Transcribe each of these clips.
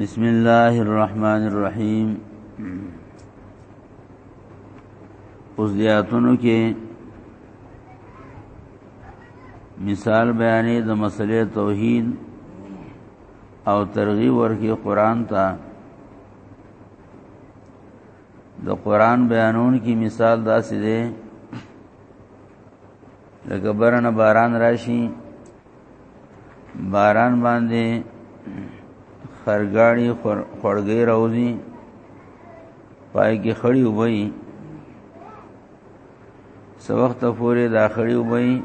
بسم الله الرحمن الرحیم اوس دیاتونو کې مثال بیانې د مسلې توحید او ترغیب ورکی قران ته د قران بیانون کی مثال داسې دی لکه برن باران راشي باران باندې خرګاړي خړګي راوځي پای کې خړی وبي سو وخت پورې دا خړی وبي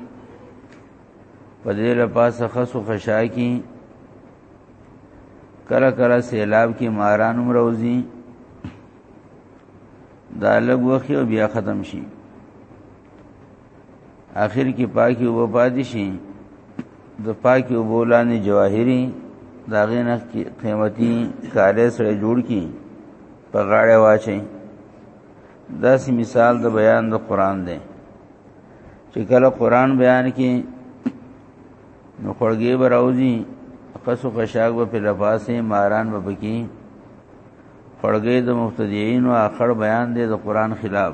په دې له پاسه خسو خشا کی کله کله سیلاب کې ماران هم راوځي دا لګ وخی او بیا ختم شي اخر کې پاکي وو پاتې شي د پاکي وو لانې جواهری دا غینه قیمتي کاله سره جوړ کی په غاړه واچي داس مثال د بیان د قران دی چې کله قران بیان کی نو خړګي براوزی خسو خشاک و په لباسه ماران و بکی پړګې د مفتدیین او اخر بیان دی د قران خلاف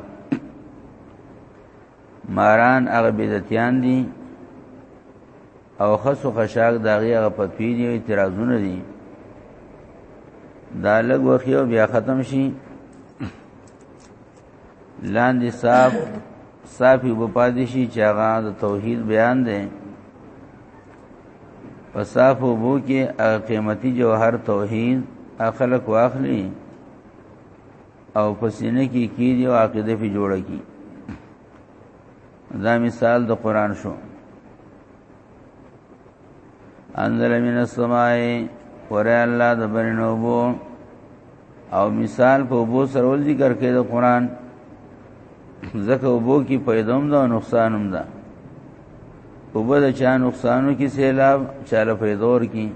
ماران هغه بدعتیان دي او خصو خشاک داغي هغه پتوی دي اعتراضونه دي دا لګ وخیو بیا ختم شي لاندې صاحب صافي په پادشي چې هغه د توحید بیان دی په صافو بو کې قیمتي جوهر توحید اخلق واخلي او پسینه کې کی دی او عقیده په جوړه کی دا مثال د قران شو انزل من السماء ور الله د برنو بو او مثال په بو سرول ذکر کې د قران زکه بو کې پیدوم دا نقصانم دا وبو د چا نقصانو کې سیلاب چاله پیدور کې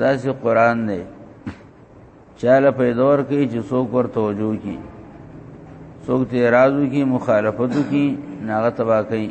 دا سه قران دی چاله پیدور کې چې څوک ور توجو کې څوک ته رازو کې مخالفتو کې ناغه تبا کوي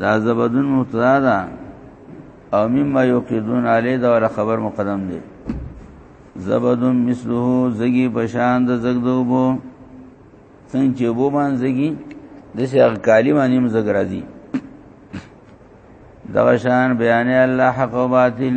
دا زبدون مبتدا ده او مما یوقدون علی دا ول خبر مقدم دی زبدون مثله زګي پشان د زګدو بو څنګه چې بو باندې زګي د شه کالی باندې مزګ راځي دغه شان بیان الله حق او باطل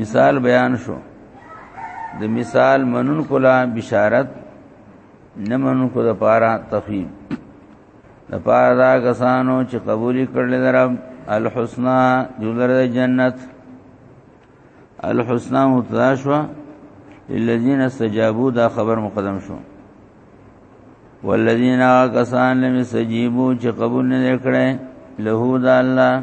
مثال بیان شو د مثال منون کولا بشارت نه منون کو د پارا تخیب د پارا دا کسانو چې قبول کړل درم الحسنا جلر جنت الحسنا متداشوا للذین استجابوا دا خبر مقدم شو والذین کسان لم یستجیبوا چې قبول نه کړي له دا الله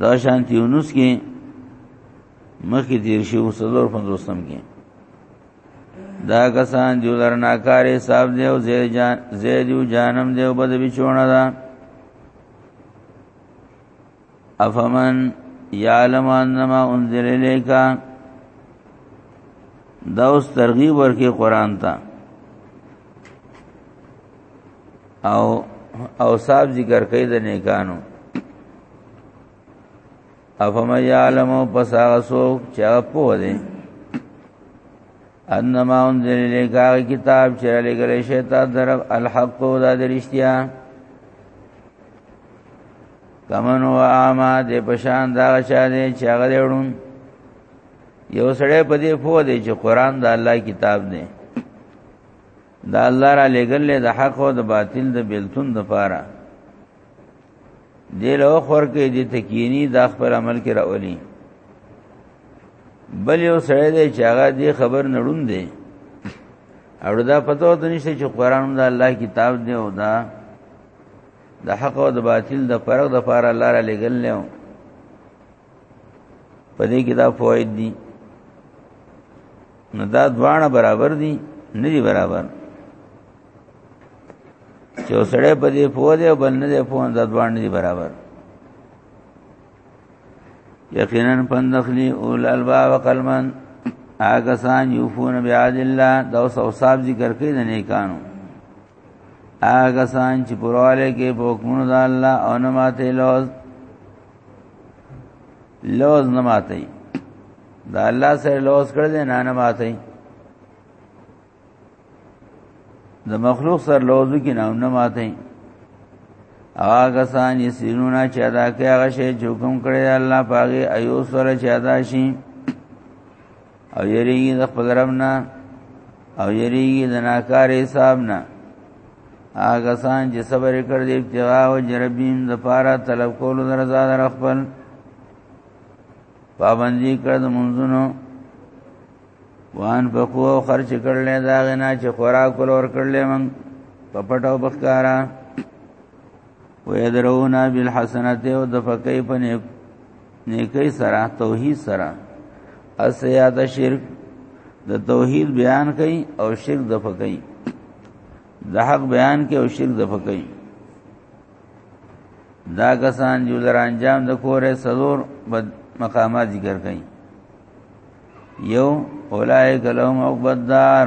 دا شانتی یونس کې مخکې تیر شي او څلور پنځوسم کې دا کسان جو لرناکار حساب دی او زید جان زید یو جانم دی او بد بچونه ده افمن یعلم انما انزل الیک دا اوس ترغیب ورکې قران ته او او صاحب ذکر کوي د نیکانو افما یعلم پس هغه څوک چې هغه پوه دی انما انزل الیک هغه کتاب چې لګل شي تا در الحق او د رښتیا کمن و اما د پشان دا چا دی چې هغه وړون یو سړی په دې پوه دی چې قران د الله کتاب دی دا الله را لګل د حق او د باطل د بیلتون د پاره دی له خور کې د تکینی د خپل عمل کې راولي بل یو سره دی چې هغه دی خبر نړون دی او دا پته وته نشته چې قران د الله کتاب دی او دا د حق او د باطل د فرق د پاره لار لګل نه په دې کې دا فواید دي نو دا دواړه برابر دي نه دي برابر چې سړی په دې پوه دی او بل نه دی پوه دا دواړه نه دي برابر یقینا پندخلی اول الباب قلمن آګسان یوفون بیاد الله دا اوس اوصاف ذکر کوي د نیکانو هغه سان چې پرواله کې په حکمونو د الله او نه ماته لوز لوز نه ماته دا الله سره لوز کړ دې نه نه ماته د مخلوق سره لوز کې نه نه ماته هغه سان یې سینونه چې ادا کوي هغه شی چې حکم کړی الله پاګه ایو سره چې ادا شي او یریږي د خپل رب نه او یریږي د ناکار حساب نه هغه سان چې صبر کړ دې ابتغاء او جربیم د پاره طلب کولو درزا در خپل پابندی کړ د منځونو وان په کو خرچ کړل دا غنا چې خوراک ولور کړل من په پټو بخکارا ويدرونا بالحسنات او د فقې په نیکي سره توحید سره اسیات شرک د توحید بیان کوي او شرک د فقې د حق بیان کوي او شرک د فقې دا کسان جو در انجام د کوره سلور بد مقامات ذکر کوي یو اولائک لهم عقبدار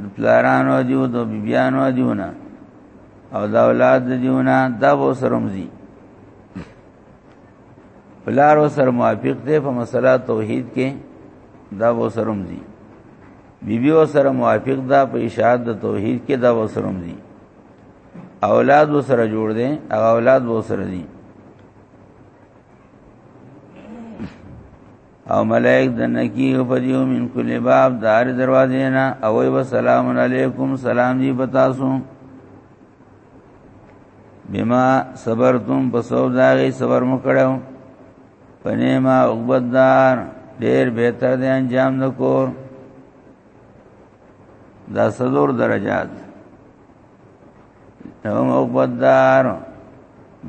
د پلارانو دیو د بیبیانو دیونه او د اولاد دیونه دا به سرمزي پلار او سر موافق دی په مسله توحید کې دا به سرمزي بیبي او سره موافق ده په اشاعت د توحید کې دا به سرمزي اولاد و سره جوړ دي او اولاد و سره دي او ملائک دنکی او پدیو من کل باب دار دروازه نه او و سلام علیکم سلام دی بتاسو بما صبرتم بسو داغي صبر مکړو پنه ما عقبدار ډیر بهتر دی انجام نکور دا سلور درجات نو مو بدار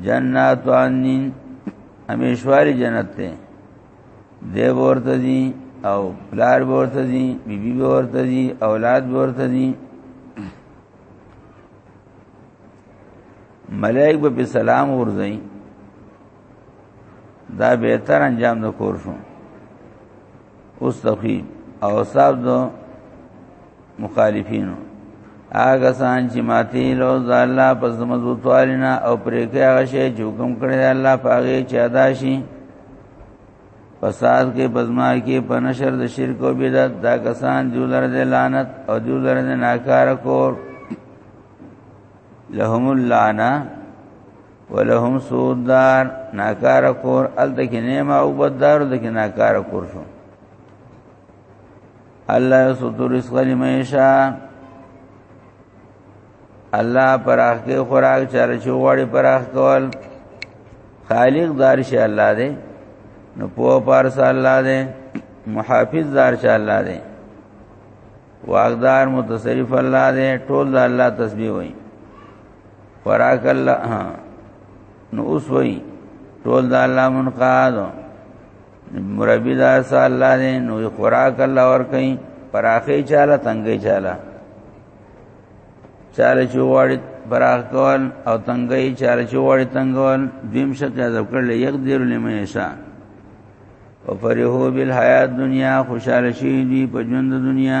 جنات انین همیشواری جنت ته دی ورته دي او پلار ورته دي بیبي ورته دي اولاد ورته دي ملائک به سلام ورځي دا به تر انجام د کور شو اوس تخی او صاحب دو مخالفینو هغه سان چې ماتي لو ز الله پس مزوتوالینا او پرې کې هغه شی چې حکم کړی الله پاګه چې ادا شي فساد کې بزما کې پنشر د شرک او بدعت دا کسان جو لرد لعنت او جو لرد ناکار کور لهم اللعنه ولهم سود دار ناکار کور ال دک نیمه او بدار دک ناکار کور شو الله یسوت رزق لمن شاء الله پراخ کې خوراک چاره چوغړي پراخ کول خالق دار شي الله دې نو په پارس الله دې محافظ دار شي الله دې واغدار متصرف الله دې ټول الله تسبیح وایي فراک الله نو اوس وای ټول د الله منقاد مربی دا سا الله دې نو خوراک الله ور کوي پراخې چاله تنګې چاله چاله چوغړی پراخ کول او تنګې چاله چوغړی تنګول دیم شته عذاب کړل یک دیر لمیشا او فرحو بالحیات دنیا خوشاله شي دی په ژوند دنیا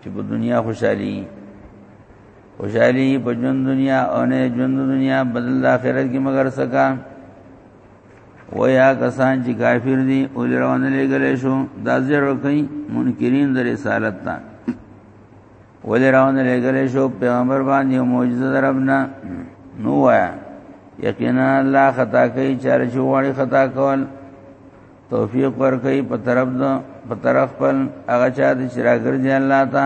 چې په دنیا خوشحالي خوشحالي په ژوند دنیا او نه ژوند دنیا بدل آخرت کې مگر سکا و یا کسان چې کافر دي او روان لګل شو دا زیر کوي منکرین د رسالت ته ول روان لګل شو پیغمبر باندې معجزه دربنا نو وایا یقینا الله خطا کوي چارچو واړي خطا کول توفیق ورکړي په طرف دو په طرف خپل هغه چا د چراګرځي الله تا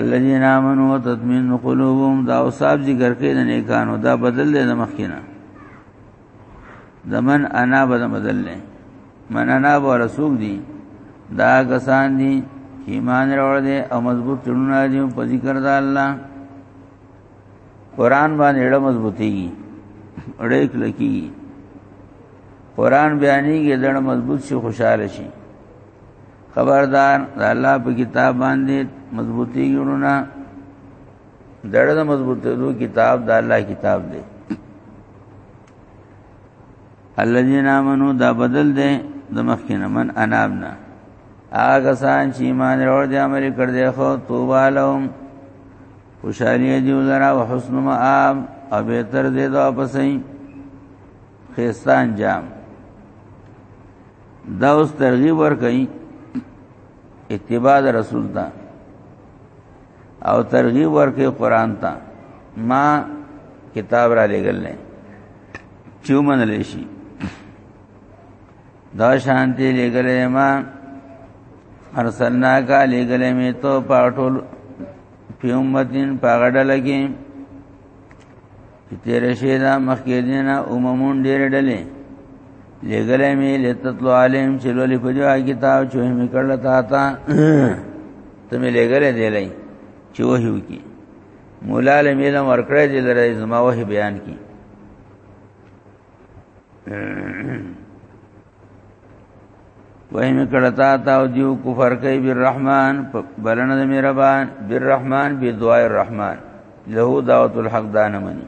الذين امنوا وتطمئن قلوبهم دا اوصاف ذکر کړي د نیکانو دا بدل دي د مخکینه زمن انا بدل بدل نه من انا و رسول دي دا کسان دي ایمان راوړ دي او مضبوط چړونه دي په ذکر د الله قران باندې ډېر مضبوطي ډېر کلکی قران بیانېږي ډېر مضبوط شي خوشاله شي خبردار د الله په کتاب باندې مضبوطي ګڼونه ډېر مضبوطو کتاب د الله کتاب دی الذين امنوا دا بدل دی د مخکنه من انابنا هغه سان چې ایمان ورو دي عمل کړ دی خو توبه لهم خوشحالی دی ولرا و حسن مآب او بهتر دی دا پسې خيستان جام دا اوس ترغیب ور کوي اتباع رسول ته او ترغیب ور کوي قران ته ما کتاب را لګل نه چومن لشي دا شانتی لګلې ما ارسلنا کا لګلې می تو پاټول په امتین پاغه ډله کې چې تیر شي دا مخکې دینه اممون ډېر ډلې لګلې مې لتتلو عالم چې لولې په دې کتاب چې مې کړل تا تا ته مې لګلې دی لای چې وحیو کی مولا له مې لم ورکړې دې لره زما وحی بیان کی وای می کړه تا تا او دیو کفر کوي بالرحمن بلنه د مهربان بالرحمن به دعای الرحمن له دعوت الحق دانه منی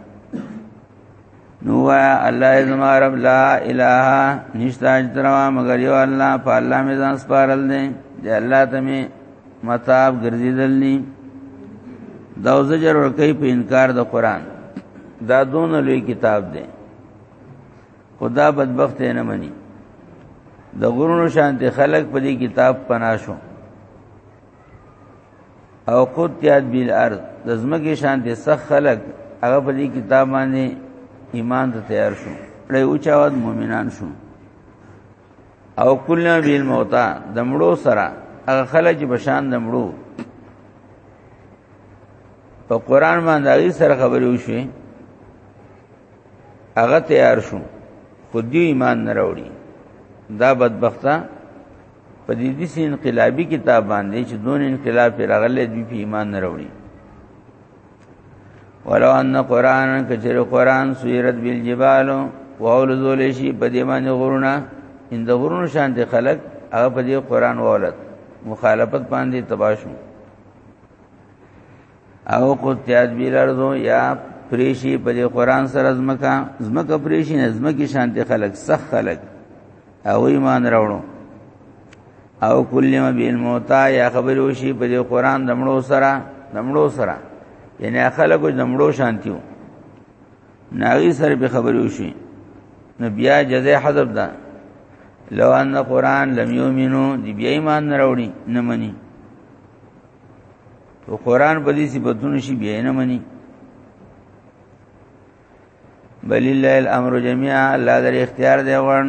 نو الله زما رب لا اله نشتا اجتروا مگر یو الله په الله می ځان سپارل دي دی الله ته می متاب ګرځیدل ني دا زجر ور کوي په انکار د قران دا دون لوی کتاب دی خدا بدبخت نه مني د غرونو شانتي خلق په دې کتاب پناشو او قطعت بالارض د زمګي شانتي سخ خلق هغه په دې کتاب باندې ایمان ته تیار شو له اوچاوت مؤمنان شو او کله بیل موتا د مړو سره هغه خلک چې بشان د مړو په قران باندې هغه سره خبرې وشي هغه تیار شو خو دی ایمان نه راوړي دا بدبخته په دې دې سي انقلابي کتاب باندې چې دون انقلاب پر غلې دی په ایمان نه راوړي ولو ان قران کچره قران سویرت بالجبال واول ذول شي په دې باندې غرونه ان د غرونو شان دي خلق هغه په دې قران وولد مخالفت باندې تباشو او خو تدبیر ارزو یا پریشی په دې قران سره زمکا زمکا پریشی نه زمکی شانتی خلق سخ خلق او ایمان راوړو او کلم بیل موتا یا خبرو شی په دې قران دمړو سره دمړو سره یعنی خلق دمړو شانتیو ناغي سره به خبرو شي نو بیا جزاء حذف ده لو ان قران لم یؤمنو دی بیا ایمان نه راوړي نه مني او قران په دې صفاتونو شي بیا نه مني بل الله الامر جميعا الله در اختیار دی وړن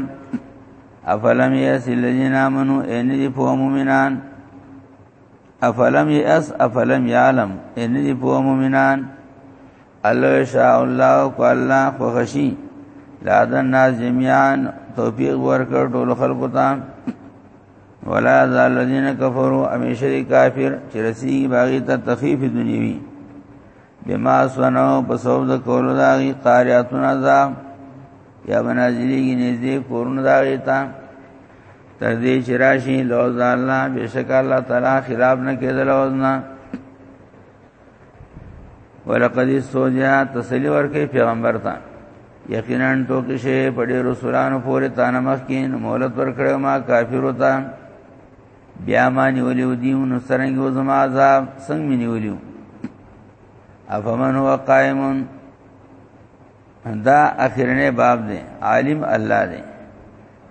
افلم یس الذین آمنو ان دی په مؤمنان افلم یس افلم یعلم ان دی په مؤمنان الله شاء الله کو الله خو خشی لادن ناس جميعا توفیق ورکړ ټول خلقو ته ولا ذال الذين كفروا امیشه کافر چې رسی باغی ته تخفیف دنیوی بما سنو په سبب د کولو دا غي قاریاتون عذاب یا بنازلی کی نزدې کورن دا غي تا تر دې چې راشي لوز الله بشک الله تعالی خلاف نه کېدل او نه ولقد استوجا تسلی ورکه پیغمبر ته یقینا ټوکی شی په ډیر رسولانو پورې تانه مخ کین مولت ورکړو ما کافر وتا بیا ما نیولیو دیو نو سرنګ و زما عذاب څنګه می نیولیو افمن هو قائم دا اخرنه باب دی عالم الله دی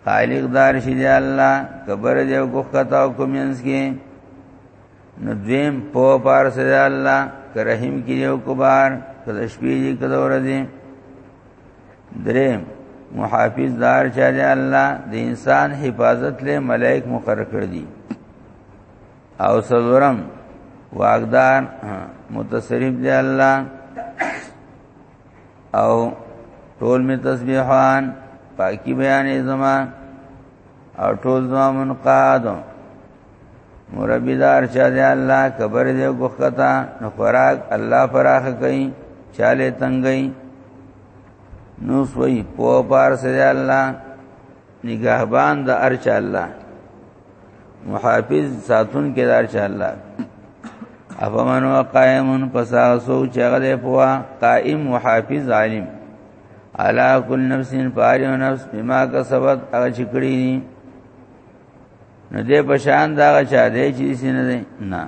خالق دار شي دی الله کبر دی او کو خطا او کومینس کې نو دویم په پار سره الله کریم کې یو کبار کله شپې دې کله ورځې درې محافظ دار چا دی الله د انسان حفاظت له ملائک مقرر کړ دي او سلورم واغدار متصرف دی الله او ټول می تسبیحان پاکی بیان زما او ټول زما منقاد مربی دار چا دی الله کبر دی وکتا نو خوراک الله فراخ کئ چاله تنگئ نو سوئی پو پار سره الله نگاهبان د ارچ الله محافظ ساتون کې دار چا الله افمن وقائم پسا سو چغله پوا قائم محافظ عالم علا کل نفس پاری و نفس بما کسبت اغا چکڑی دی نه دې پشان دا چا دې چې سینه دې نه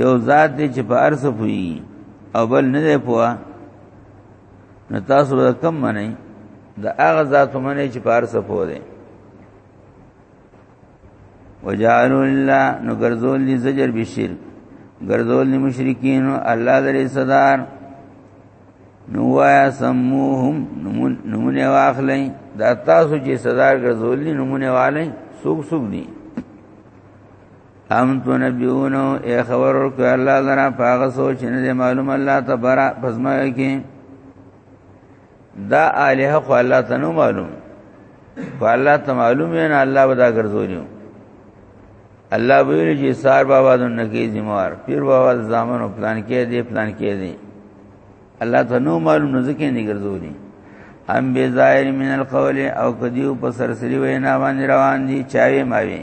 یو ذات دې چې په ارث پوي او بل نه دې پوا نه تاسو به کم منئ دا هغه ذات منئ چې په ارث پوه دې وجعلوا لله نو ګرځول دي زجر بشرک ګرځول دي مشرکین الله درې صدر نو وایا سموهم نمونه واخلئ دا تاسو چې صدا ګرځولې نمونه والئ سوق سوق دي ام تو نبیونو اے خبر ورکو الله لرا پاغه سوچ نه معلوم الله تبارا بزما کې دا الہ خو الله ته نو معلوم خو الله ته معلوم نه الله ودا ګرځولیو الله ویل چې سار بابا د نګي ذمہوار پیر بابا د زامن او پلان کې دی پلان کې دی الله ته نو معلوم نه ځکه نه ګرځولي هم بے ظاهر من القول او کدیو په سرسری وینا باندې روان دي چاوي ماوي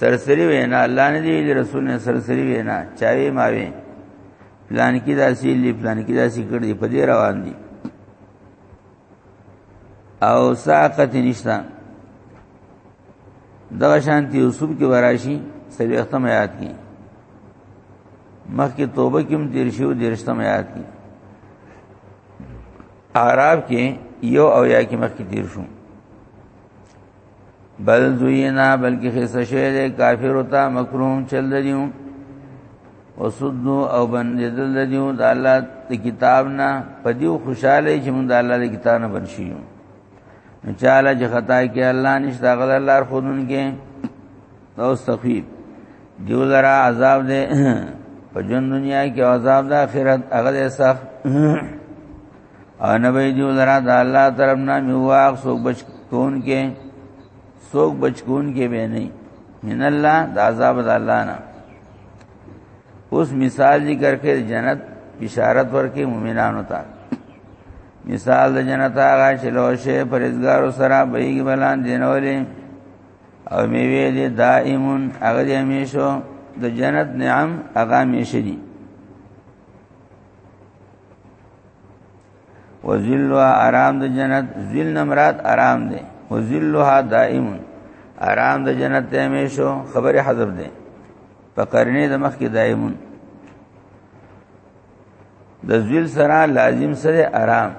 سرسری وینا الله نه دی رسول نه سرسری وینا چاوي ماوي پلان کې داسې لې پلان کې داسې کړی په دې روان دي او ساقت نشتا دغه شانتی یوسف کې وراشي سری ختم یاد کی مخکې توبه کې هم دیر شو دیر ختم یاد کی اعراب کې یو او یا کې مخکې دیر شو بل زوینا بلکې خسته شوی دی کافر او تا مکروم چل دیو وسدو او بندیدل دیو د الله د کتاب نه پدیو خوشاله چې موږ د الله د کتاب نه بنشیو نو چاله چې خطا کې الله نشته غل الله خودن کې او سخیب دیو لرا عذاب دې په جن دنیا کې عذاب د آخرت هغه سخت ان به دی لرا د الله طرف نه می واغ سو بچ کون کې سو بچ کون کې به نه من الله د عذاب د الله نه اوس مثال ذکر کې جنت بشارت ورکې مؤمنانو ته مثال د جنت هغه چې لوشه پرېزګارو سره بېګ بلان دینولې او میوه دې دائمون هغه دې همیشو د جنت نعم هغه همیشه دي وذلها آرام د جنت ذل نمرات آرام دی وذلها دائم آرام د جنت ته همیشو خبره حذف دی په قرنه د مخ کې دائمون د ذل سره لازم سره آرام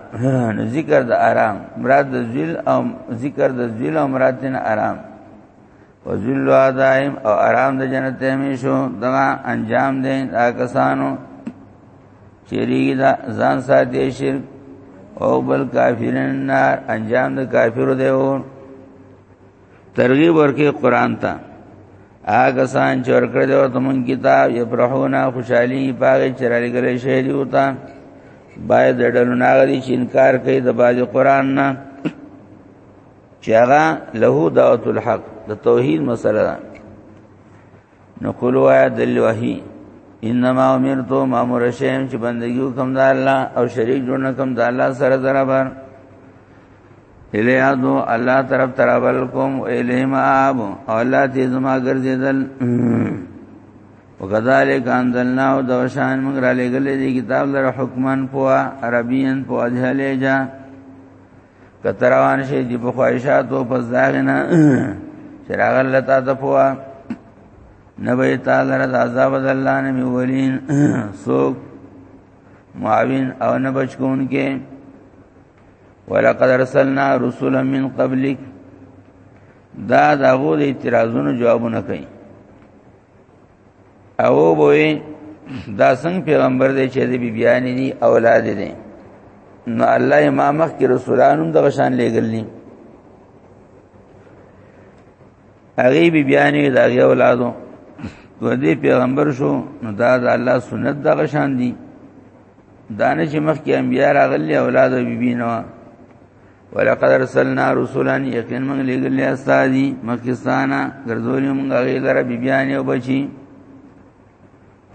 نو ذکر د آرام مراد د ذل او ذکر د ذل او مراد نه آرام وذل دائم او آرام د جنت همیشو دغه انجام دی دا کسانو چیرې دا ځان ساتي شرک او بل کافرن نار انجام د کافرو دی او ترغیب ورکه قران ته هغه سان چې ورکړ دی او تمون کتاب یفرحونا خوشحالي پاګه چرالي ګلې شهر یو تا باید ډلونه غري چې انکار کوي د باج قران نه چې هغه له دعوت الحق د توحید مسله ده نو قول وایا دل وحی انما امرت مامور شیم چې بندگی وکم د الله او شریک جوړ نه کم د الله سره برابر الی ادو الله طرف ترابل کوم الی ما اب او الله دې زما ګرځیدل وکذالک انزلنا او دوشان موږ را لګلې دې کتاب لره حکمان پوا عربین پوا جهلیجا کتروان شي چې په خواهشات او پس داغنه چراغ الله تا ته پوا نبی تعالی رضا عذاب الله نه میولین سوک معاون او نه بچ کون کې ولقد ارسلنا رسلا من قبلک دا دغه د اعتراضونو جوابونه کوي او وې دا څنګه پیغمبر دی چې د بیبيان دي اولاد دي نو الله ما مخ کې رسولانو د غشان لګلني هغه بیبيان دي دا اولادو تو دې پیغمبر شو نو دا د الله سنت د غشان دي دانه چې مخ کې انبيار اغلي اولاد او بیبي بی نو ولقد ارسلنا رسلا یقین موږ لګل استادی مکستانا ګرځولې موږ هغه لره بیبیان او بچی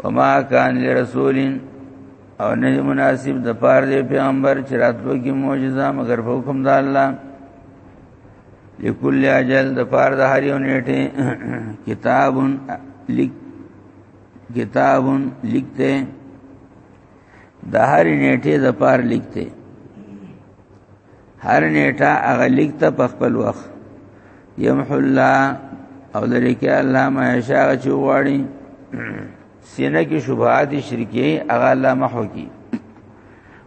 وما کان لرسول او نه مناسب د پاره دی پیغمبر چې راتلو کې معجزه مگر په حکم د الله لکل اجل د پاره د هر یو نیټه کتابن لیک کتابن لیکته د هر نیټه د پار لیکته هر نیټه هغه لیکته په خپل وخت یمح الله او لري کې الله ما شاء چې غواړي سینه کې شبهات شرکی هغه الله محو کی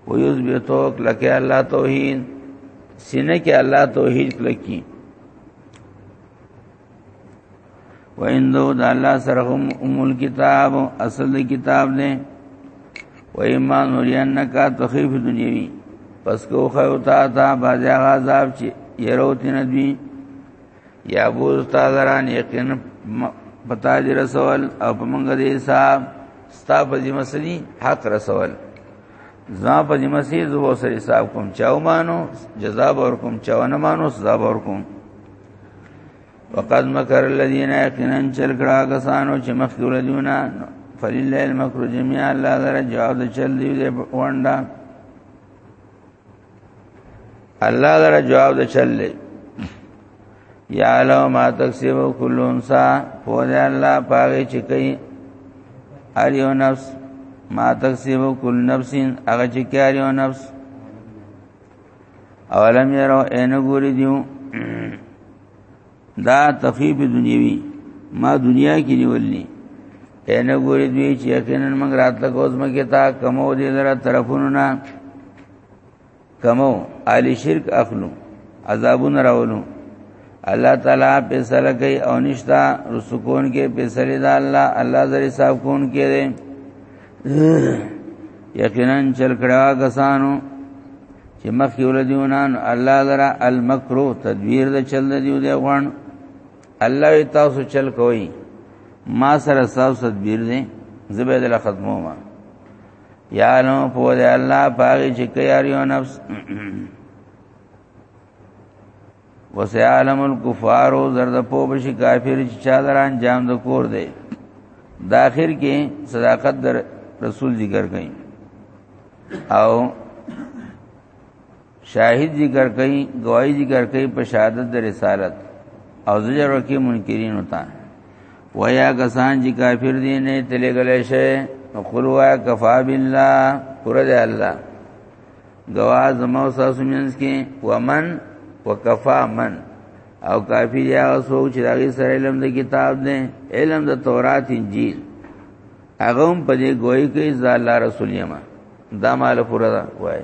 ويثبتوک لکه الله توحید سینه کې الله توحید لکی ویندو د الله سره هم امول کتاب اصل کتاب دی و ایمان ورینک تخفیف دنیوی پس کو خو تا تا باز عذاب چې يروت ندوی یا ابو استاد ران یقین پتا دی رسول او پمنګ دی صاحب ستا په ذمہ سری حق رسول زما په ذمہ سری زو سره حساب کوم چاو مانو جزاب اور کوم چاو نه مانو سزا اور کوم وقد مکر الذين يقينا چل کړه کسانو چې مخکې ولدیونه فلله المکر جميعا الله دره جواب د چل دی دې واندا الله دره جواب د چل دی یا لو ما تکسب کل انسا فوز الله پاغه چې کوي هر یو نفس ما تکسب کل نفس هغه چې کوي یو نفس اولم یرو ان ګوري دیو دا تخیب دنیوی ما دنیا کې نیولنی ان ګوري دی چې یقینا موږ راتله کوز مګه تا کمو دې لره طرفونو نه کمو علی شرک اخلو عذابون راولو الله تعالی فیصله کوي او نشتا رسکون کې فیصله ده الله الله زری صاحب کون کې یقینا چل کړه کسانو چې مخ یو لدیونان الله لرا المکرو تدویر د چل دیو دی غوان الله تاسو چل کوي ما سره تاسو تدبیر دي زبید له ختمو ما یا نو په دې الله پاږي چې کياريو نفس وسيعلم الكفار زرد پو بش کافر چې چا دران جام د کور دی د اخر کې صداقت در رسول ذکر کړي او شاهد ذکر کړي گواہی ذکر کړي په شهادت د رسالت او زجر ورکی منکرین ہوتا ویا کسان چې کافر دي نه تلګلې شه قل وا کفا بالله پر دې الله گواه زما او تاسو مینس کې ومن وکفا من او کافی دی هغه څوک چې دغه سره علم د کتاب دی علم د تورات انجیل هغه هم په دې ګوي کې ځاله رسول یما دا مال پورا وای